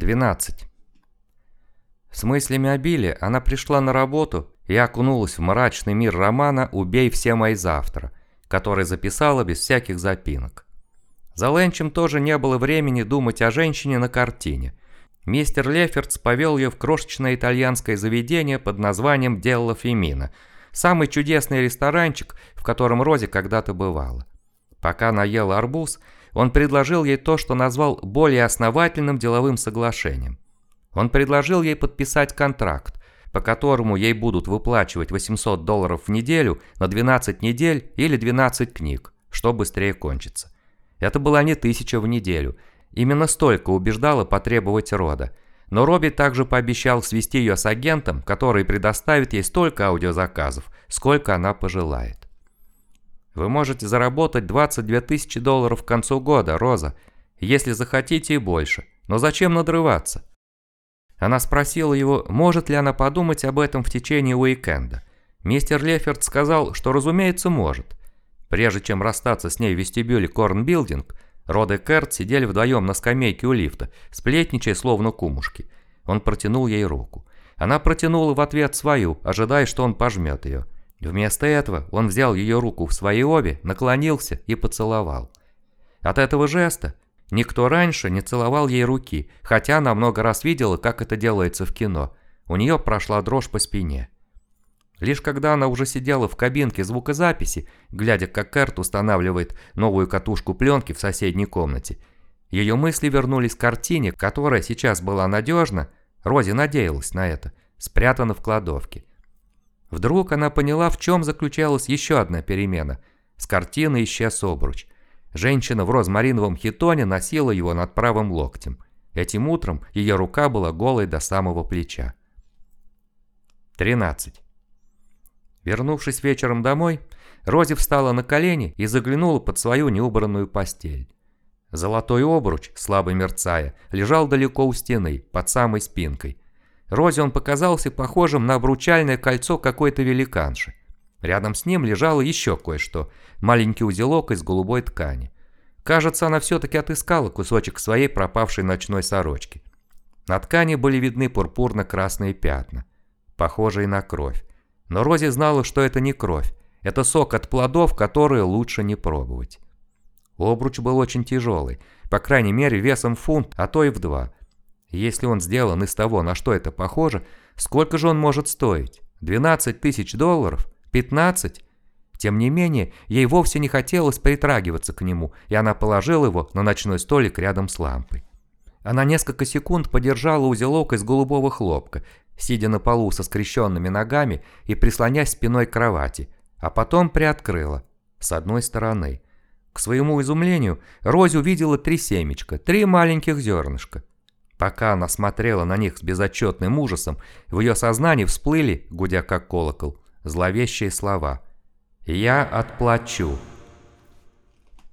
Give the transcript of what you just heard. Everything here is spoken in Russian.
12. С мыслями о Билле она пришла на работу и окунулась в мрачный мир романа «Убей все мои завтра», который записала без всяких запинок. За Ленчем тоже не было времени думать о женщине на картине. Мистер Лефертс повел ее в крошечное итальянское заведение под названием «Делла Фемина», самый чудесный ресторанчик, в котором Рози когда-то бывала. Пока она ела арбуз, он предложил ей то, что назвал более основательным деловым соглашением. Он предложил ей подписать контракт, по которому ей будут выплачивать 800 долларов в неделю на 12 недель или 12 книг, что быстрее кончится. Это была не тысяча в неделю, именно столько убеждало потребовать рода. Но Робби также пообещал свести ее с агентом, который предоставит ей столько аудиозаказов, сколько она пожелает. Вы можете заработать 22 тысячи долларов к концу года, Роза, если захотите и больше. Но зачем надрываться? Она спросила его, может ли она подумать об этом в течение уикенда. Мистер Леферт сказал, что разумеется может. Прежде чем расстаться с ней в вестибюле Корнбилдинг, Род и Керт сидели вдвоем на скамейке у лифта, сплетничая словно кумушки. Он протянул ей руку. Она протянула в ответ свою, ожидая, что он пожмет ее. Вместо этого он взял ее руку в свои обе, наклонился и поцеловал. От этого жеста никто раньше не целовал ей руки, хотя она много раз видела, как это делается в кино. У нее прошла дрожь по спине. Лишь когда она уже сидела в кабинке звукозаписи, глядя, как Керт устанавливает новую катушку пленки в соседней комнате, ее мысли вернулись к картине, которая сейчас была надежна, Рози надеялась на это, спрятана в кладовке. Вдруг она поняла, в чем заключалась еще одна перемена. С картины исчез обруч. Женщина в розмариновом хитоне носила его над правым локтем. Этим утром ее рука была голой до самого плеча. 13. Вернувшись вечером домой, Рози встала на колени и заглянула под свою неубранную постель. Золотой обруч, слабо мерцая, лежал далеко у стены, под самой спинкой. Розе он показался похожим на обручальное кольцо какой-то великанши. Рядом с ним лежало еще кое-что, маленький узелок из голубой ткани. Кажется, она все-таки отыскала кусочек своей пропавшей ночной сорочки. На ткани были видны пурпурно-красные пятна, похожие на кровь. Но Рози знала, что это не кровь, это сок от плодов, которые лучше не пробовать. Обруч был очень тяжелый, по крайней мере весом фунт, а то и в два – если он сделан из того, на что это похоже, сколько же он может стоить? 12 тысяч долларов? 15? Тем не менее, ей вовсе не хотелось притрагиваться к нему, и она положила его на ночной столик рядом с лампой. Она несколько секунд подержала узелок из голубого хлопка, сидя на полу со скрещенными ногами и прислонясь спиной к кровати, а потом приоткрыла, с одной стороны. К своему изумлению, Рози увидела три семечка, три маленьких зернышка. Пока она смотрела на них с безотчетным ужасом, в ее сознании всплыли, гудя как колокол, зловещие слова. «Я отплачу».